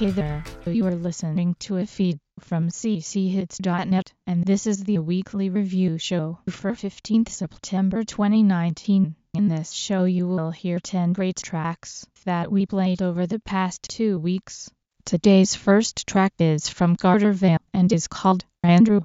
Hey there, you are listening to a feed from cchits.net, and this is the weekly review show for 15th September 2019. In this show you will hear 10 great tracks that we played over the past two weeks. Today's first track is from Carter Vale and is called Andrew.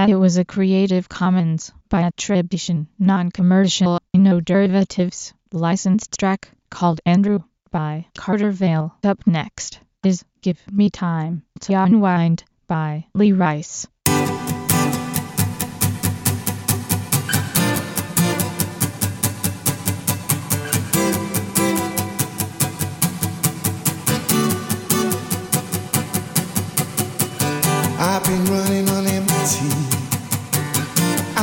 That it was a Creative Commons by attribution, non-commercial, no derivatives, licensed track called Andrew by Carter Vale. Up next is Give Me Time to Unwind by Lee Rice. I've been running on empty.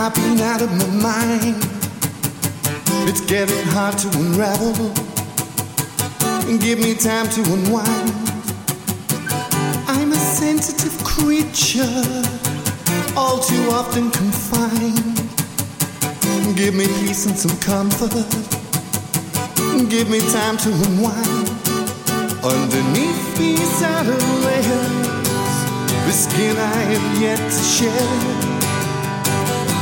I've been out of my mind. It's getting hard to unravel. Give me time to unwind. I'm a sensitive creature, all too often confined. Give me peace and some comfort. Give me time to unwind. Underneath these outer layers, the skin I have yet to shed.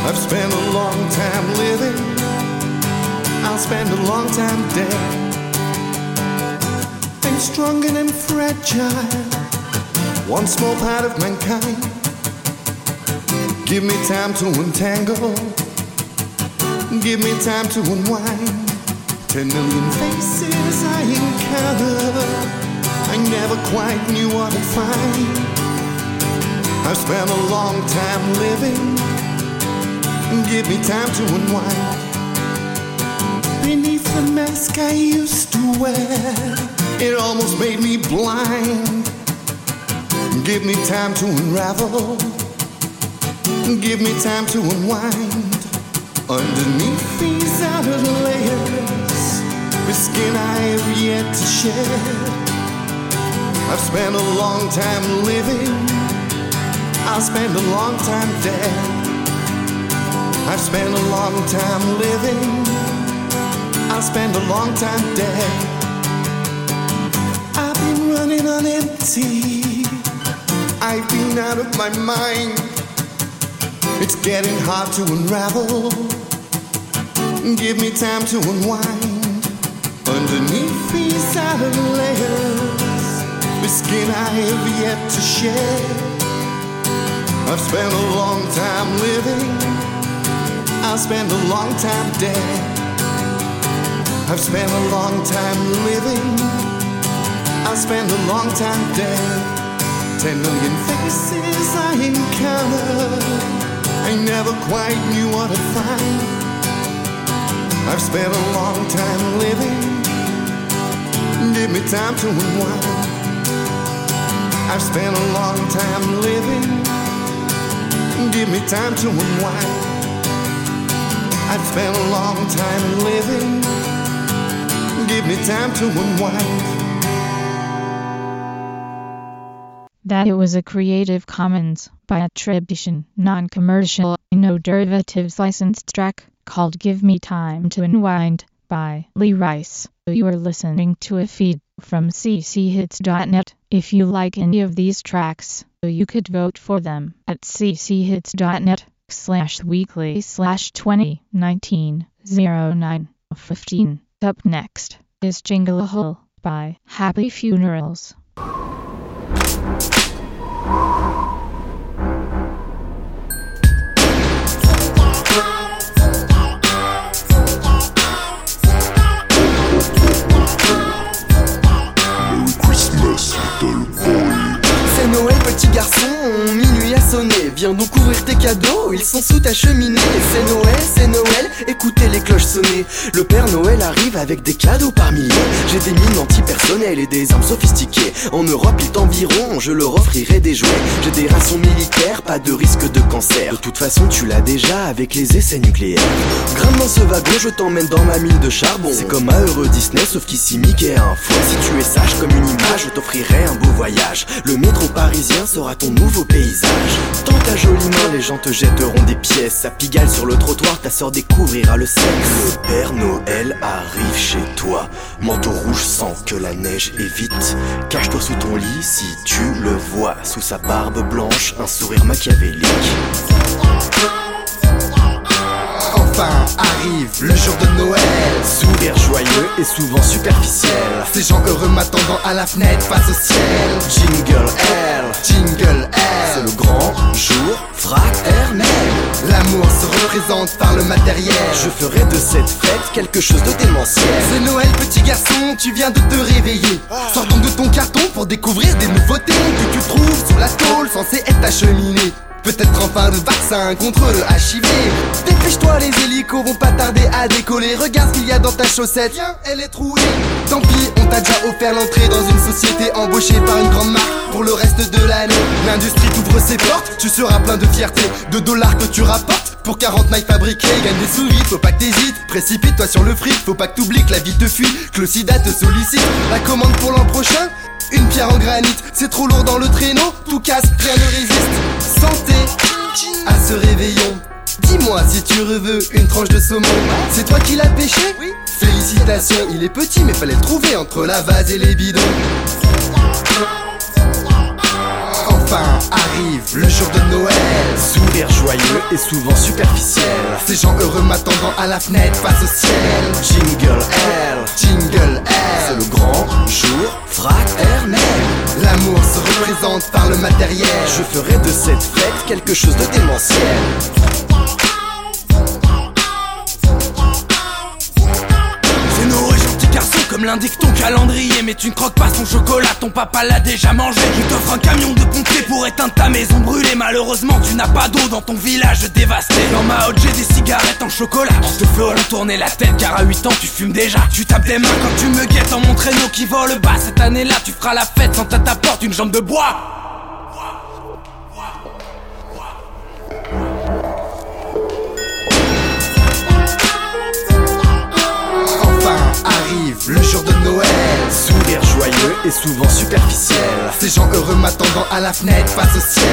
I've spent a long time living. I'll spend a long time dead. I'm strong and I'm fragile. One small part of mankind. Give me time to untangle. Give me time to unwind. Ten million faces I encounter. I never quite knew what I'd find. I've spent a long time living. Give me time to unwind. Beneath the mask I used to wear, it almost made me blind. Give me time to unravel. Give me time to unwind. Underneath these outer layers, the skin I have yet to shed. I've spent a long time living. I'll spend a long time dead. I've spent a long time living. I'll spend a long time dead. I've been running on empty. I've been out of my mind. It's getting hard to unravel. Give me time to unwind. Underneath these outer layers, the skin I have yet to shed. I've spent a long time living. I'll spend a long time dead. I've spent a long time living. I'll spend a long time dead. Ten million faces I encounter. I never quite knew what to find. I've spent a long time living. Give me time to unwind. I've spent a long time living. Give me time to unwind. I've spent a long time living. Give me time to unwind. That it was a Creative Commons by attribution, non-commercial, no derivatives licensed track called Give Me Time to Unwind by Lee Rice. You are listening to a feed from cchits.net. If you like any of these tracks, you could vote for them at cchits.net slash weekly slash 2019 09 15. Up next is Jingle a Hole by Happy Funerals. C'est Noël petit garçon, minuit a sonné Viens donc ouvrir tes cadeaux, ils sont sous ta cheminée. C'est Noël, c'est Noël, écoutez les cloches sonner. Le Père Noël arrive avec des cadeaux par milliers. J'ai des mines antipersonnelles et des armes sophistiquées. En Europe ils t'environt, je leur offrirai des jouets. J'ai des rations militaires, pas de risque de cancer. De toute façon tu l'as déjà avec les essais nucléaires. Grimpe dans ce wagon, je t'emmène dans ma mine de charbon. C'est comme à Euro Disney, sauf qu'ici Mickey a un foie. Si tu es sage comme une image, je t'offrirai un beau voyage. Le métro parisien sera ton nouveau paysage ta jolie main, les gens te jetteront des pièces. Ça pigale sur le trottoir, ta sœur découvrira le sexe. Le Père Noël arrive chez toi. Manteau rouge sans que la neige évite. Cache-toi sous ton lit si tu le vois. Sous sa barbe blanche, un sourire machiavélique. Enfin le jour de Noël. Sourire joyeux et souvent superficiel Ces gens heureux m'attendant à la fenêtre face au ciel. Jingle L Jingle C'est L. le grand jour fraternel L'amour se représente par le matériel. Je ferai de cette fête quelque chose de démentiel C'est Noël, petit garçon, tu viens de te réveiller. Sors donc de ton carton pour découvrir des nouveautés que tu trouves sous la tôle censée être ta cheminée. Peut-être enfin de vaccin contre le HIV. Dépêche-toi, les hélicos vont pas tarder à décoller. Regarde ce qu'il y a dans ta chaussette. Tiens, elle est trouée. Tant pis, on t'a déjà offert l'entrée dans une société embauchée par une grande marque pour le reste de l'année. L'industrie t'ouvre ses portes, tu seras plein de fierté, de dollars que tu rapportes. Pour 40 mailles fabriquées, gagne des sous vite, faut pas que t'hésites. Précipite-toi sur le fric, faut pas que t'oublies que la vie te fuit, que le sida te sollicite. La commande pour l'an prochain une pierre en granit, c'est trop lourd dans le traîneau, tout casse, rien ne résiste. Santé à ce réveillon. Dis-moi si tu reveux une tranche de saumon. C'est toi qui l'as pêché Oui. Félicitations, il est petit mais fallait le trouver entre la vase et les bidons. Enfin arrive le jour de Noël. Sourire joyeux et souvent superficiel. Ces gens heureux m'attendant à la fenêtre face au ciel. Jingle L, Jingle L. C'est le grand jour fraternel. L'amour se représente par le matériel. Je ferai de cette fête quelque chose de démentiel Comme l'indique ton calendrier. Mais tu ne croques pas son chocolat, ton papa l'a déjà mangé. Je t'offre un camion de pompiers pour éteindre ta maison brûlée. Malheureusement, tu n'as pas d'eau dans ton village dévasté. Dans ma hotte, j'ai des cigarettes en chocolat. Je te feront tourner la tête, car à 8 ans, tu fumes déjà. Tu tapes des mains quand tu me guettes en mon traîneau qui vole bas. Cette année-là, tu feras la fête sans à ta porte une jambe de bois. Arrive le jour de Noël. Sourire joyeux et souvent superficiel. Ces gens heureux m'attendant à la fenêtre face au ciel.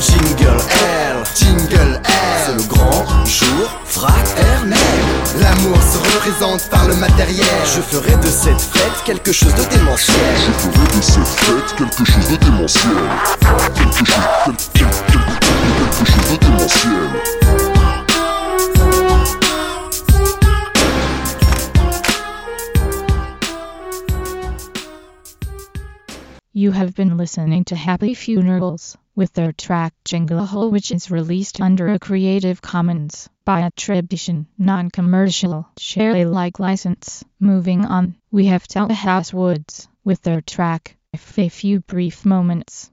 Jingle L, Jingle L. C'est le grand jour fraternel. L'amour se représente par le matériel. Je ferai de cette fête quelque chose de démentiel. Je ferai de cette fête quelque chose de démentiel. Quelque chose, de démentiel. You have been listening to Happy Funerals with their track Jingle Hole which is released under a Creative Commons by attribution, non-commercial, share Alike license. Moving on, we have House Woods with their track If A Few Brief Moments.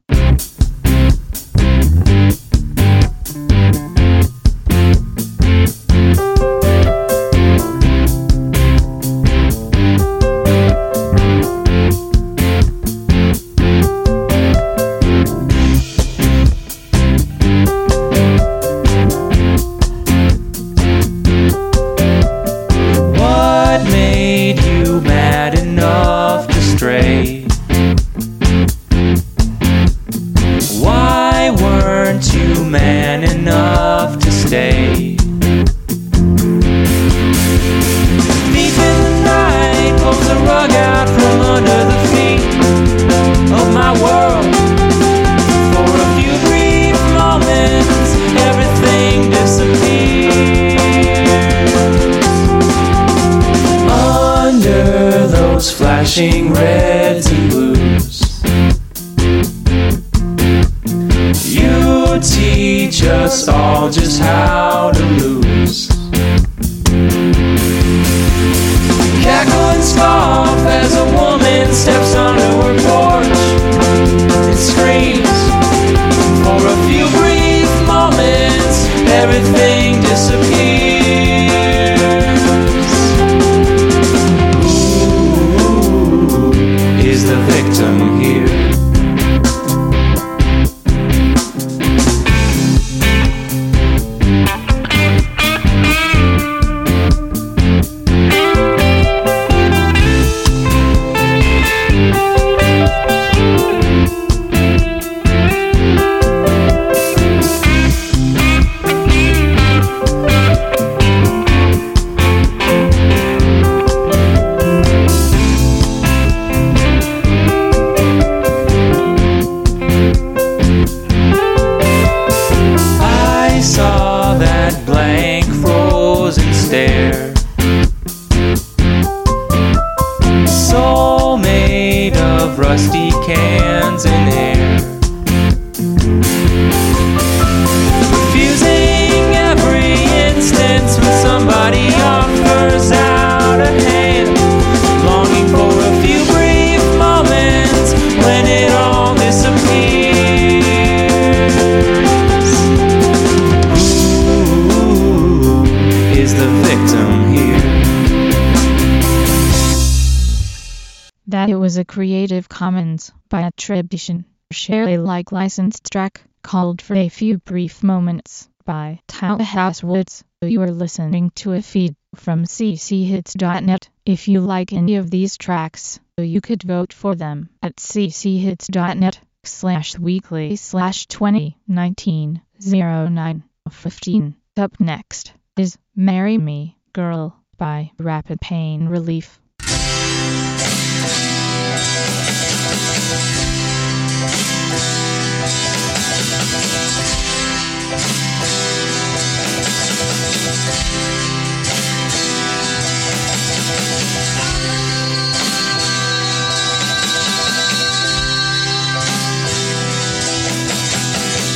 Attribution, share Alike licensed track called For a Few Brief Moments by House Woods. You are listening to a feed from cchits.net. If you like any of these tracks, you could vote for them at cchits.net slash weekly slash 2019 09 15. Up next is Marry Me, Girl by Rapid Pain Relief.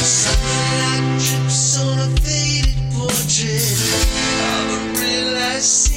Sunlight drips on a faded portrait of a.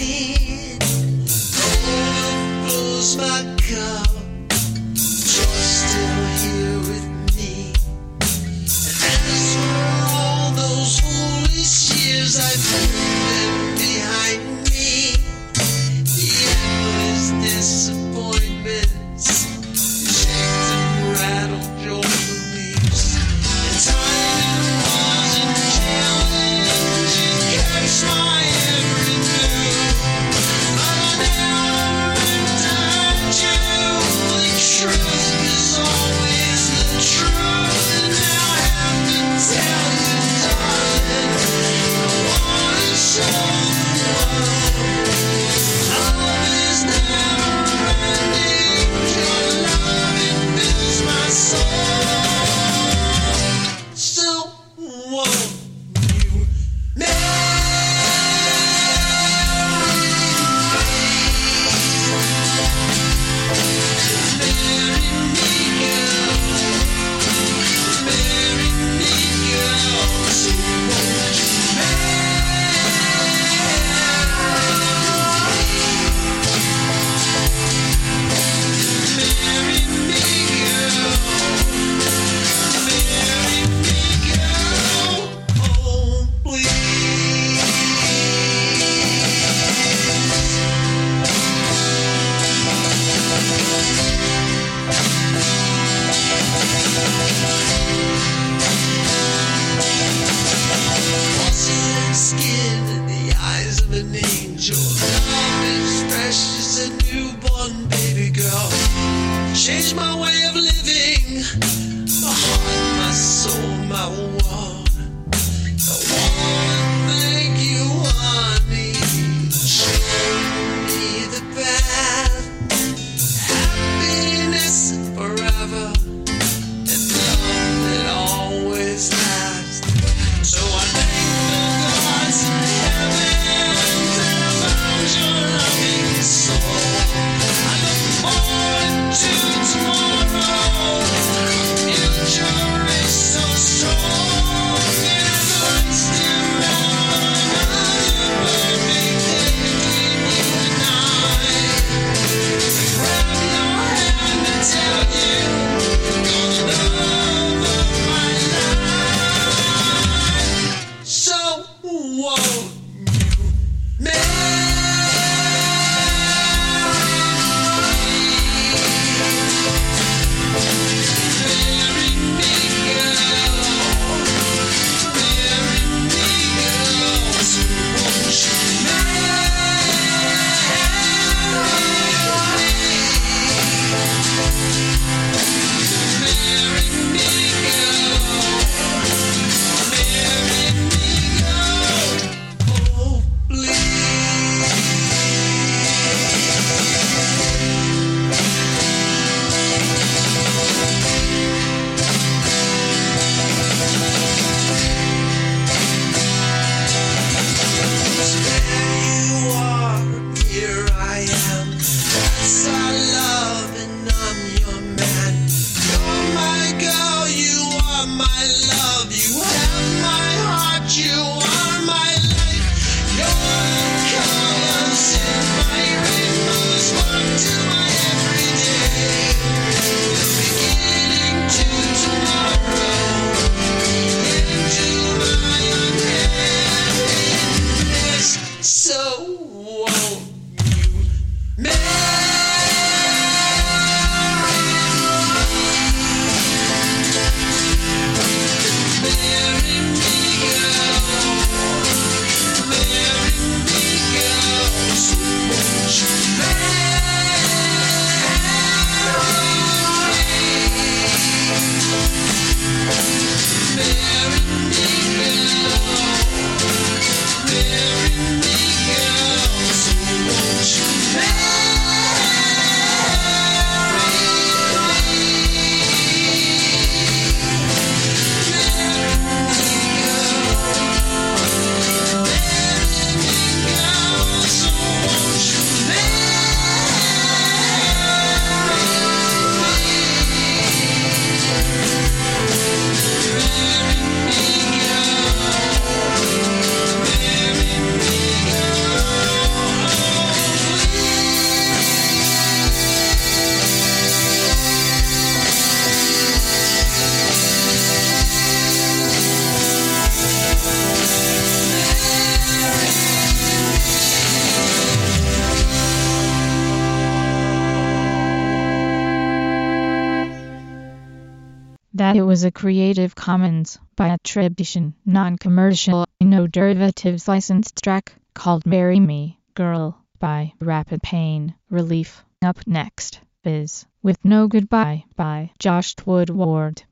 was a Creative Commons by attribution, non-commercial, no derivatives licensed track called Marry Me, Girl by Rapid Pain Relief. Up next is With No Goodbye by Josh Woodward.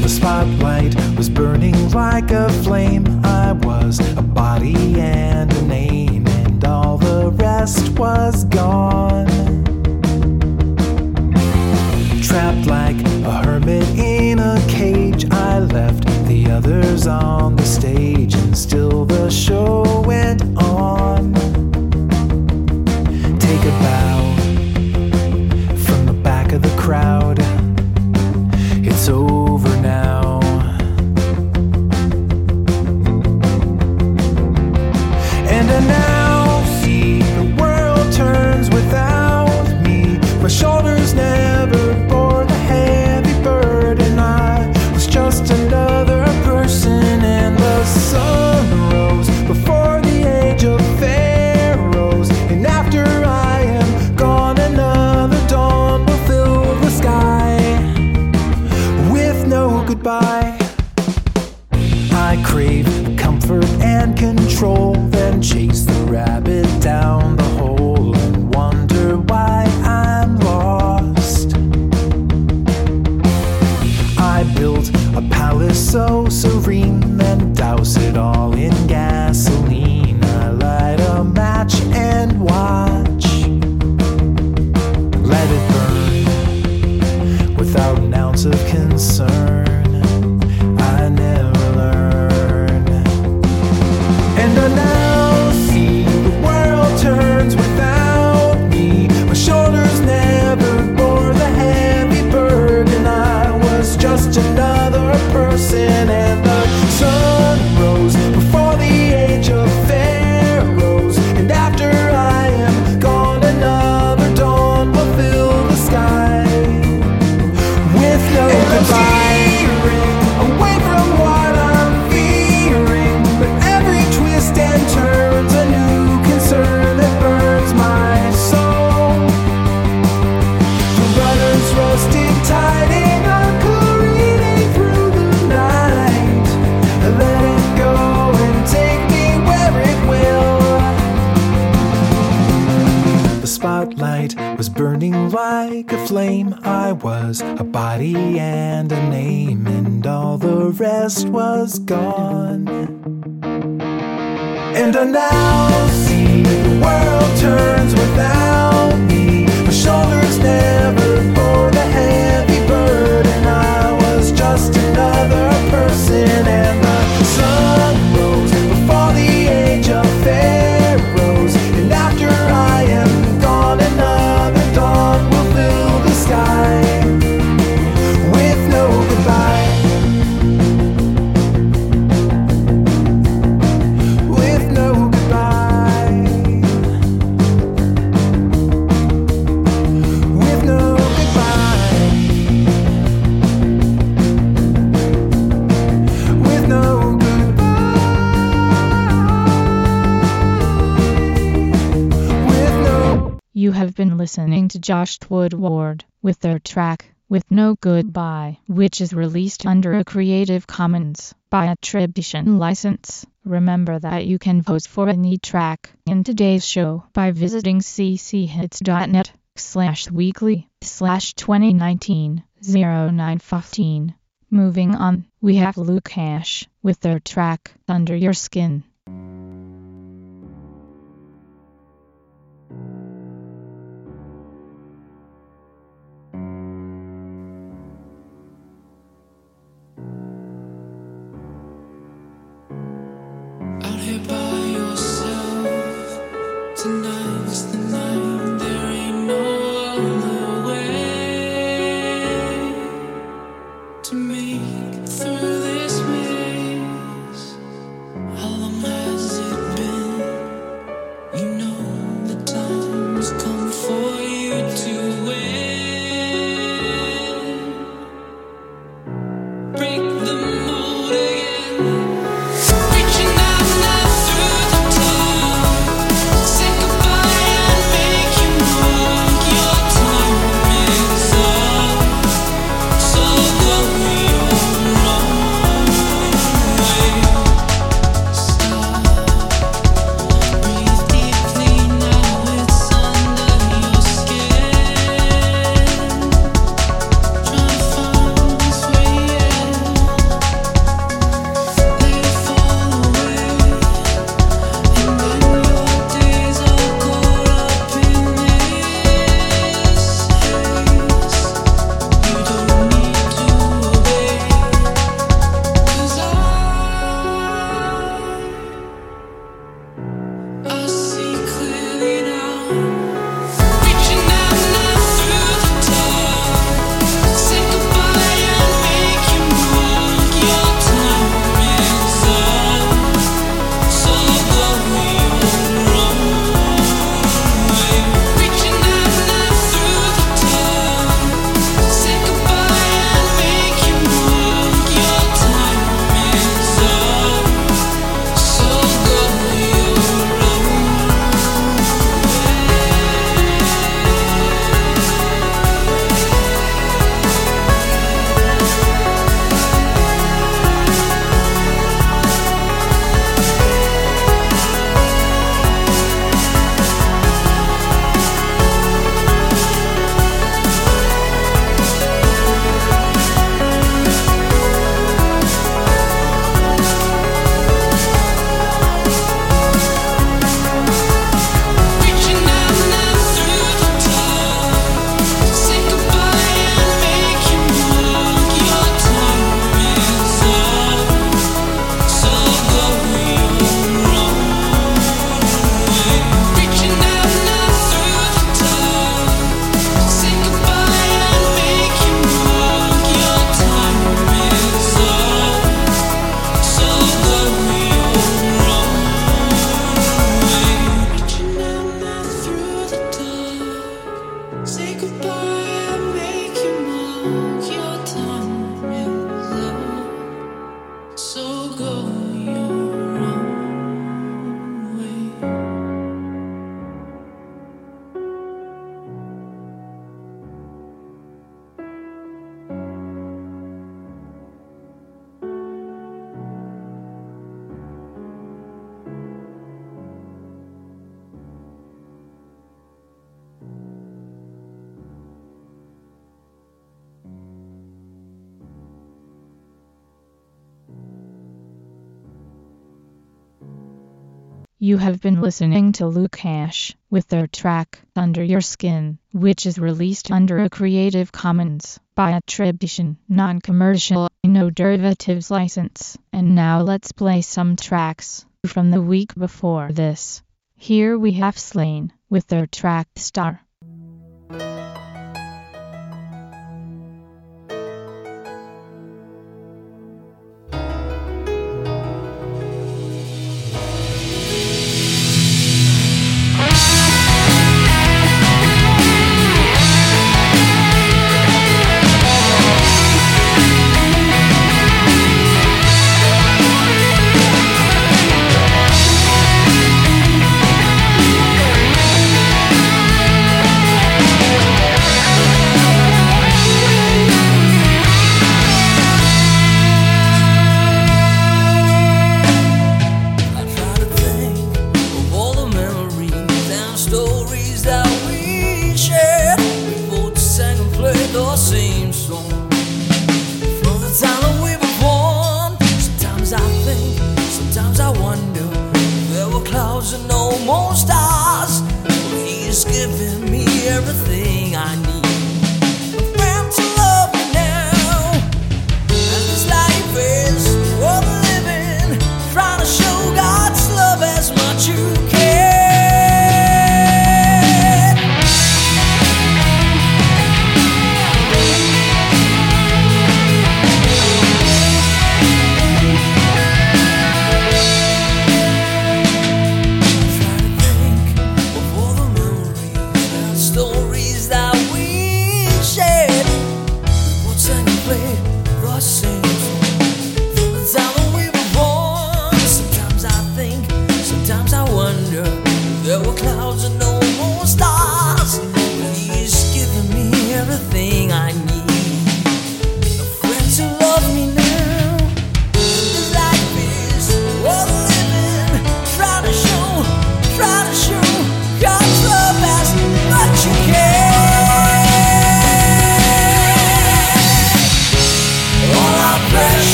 The spotlight was burning like a flame. I was a body and a name, all the rest was gone. Trapped like a hermit in a cage, I left the others on the stage, and still the show went on. Take a bow from the back of the crowd. It's over was gone. And I now have been listening to Josh Woodward with their track With No Goodbye, which is released under a Creative Commons by attribution license. Remember that you can vote for any track in today's show by visiting cchits.net slash weekly slash 2019 0915. Moving on, we have Lukash with their track Under Your Skin. Tonight's the You have been listening to Lukash with their track Under Your Skin, which is released under a Creative Commons by attribution, non-commercial, no derivatives license. And now let's play some tracks from the week before this. Here we have Slain with their track Star.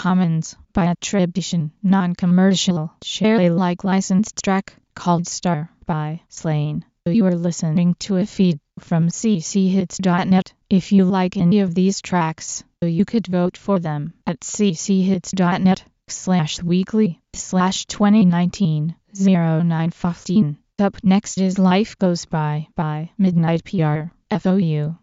Commons by attribution, non-commercial, share Alike licensed track called Star by Slain. You are listening to a feed from cchits.net. If you like any of these tracks, you could vote for them at cchits.net slash weekly slash 2019 0915. Up next is Life Goes By by Midnight PR FOU.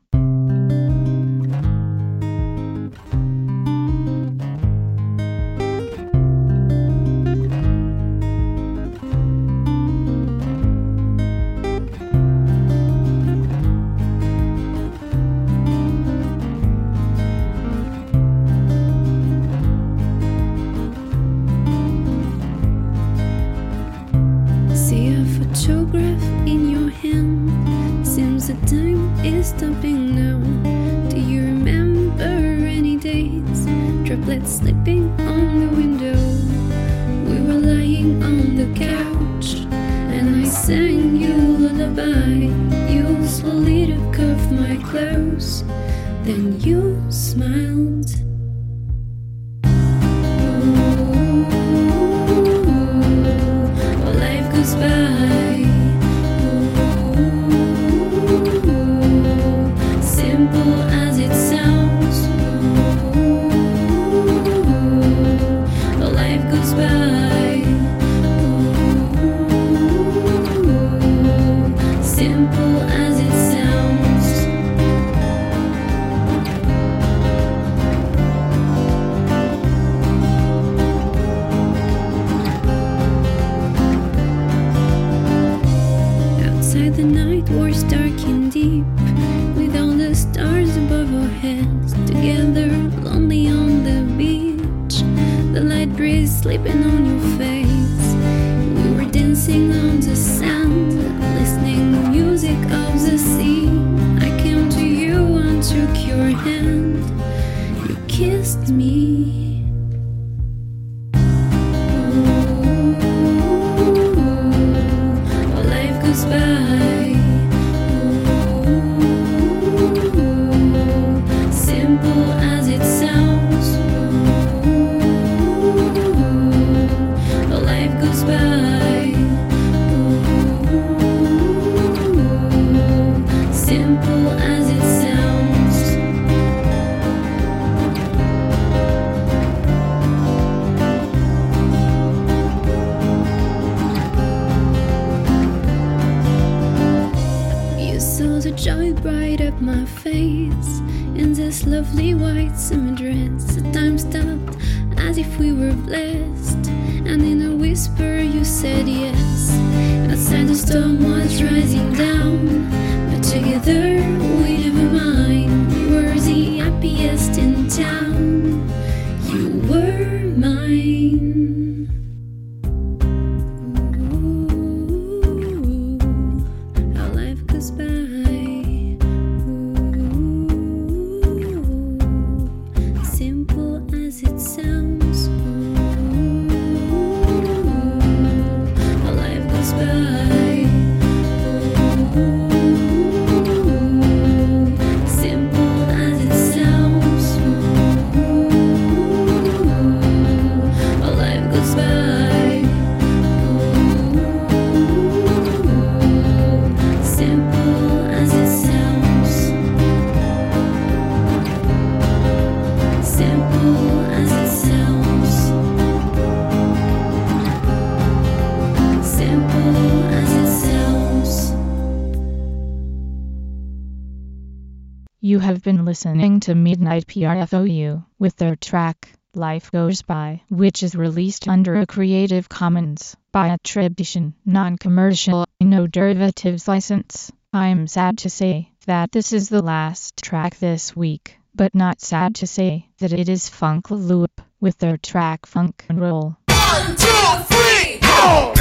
Face in this lovely white summer dress. The time stopped as if we were blessed, and in a whisper you said yes. Outside the storm was rising down, but together we never mind. We were the happiest in town. You were mine. Listening to Midnight PRFOU with their track Life Goes By, which is released under a Creative Commons by attribution, non-commercial, no derivatives license. I'm sad to say that this is the last track this week, but not sad to say that it is Funk Loop with their track Funk and Roll. One, two, three, go!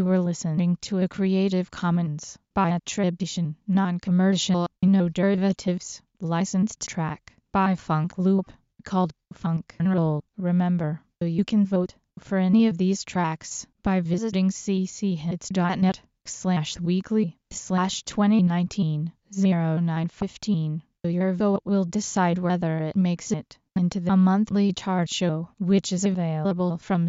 You were listening to a Creative Commons by attribution, non-commercial, no derivatives, licensed track by Funk Loop called Funk and Roll. Remember, you can vote for any of these tracks by visiting cchits.net slash weekly slash 2019 0915. Your vote will decide whether it makes it into the monthly chart show, which is available from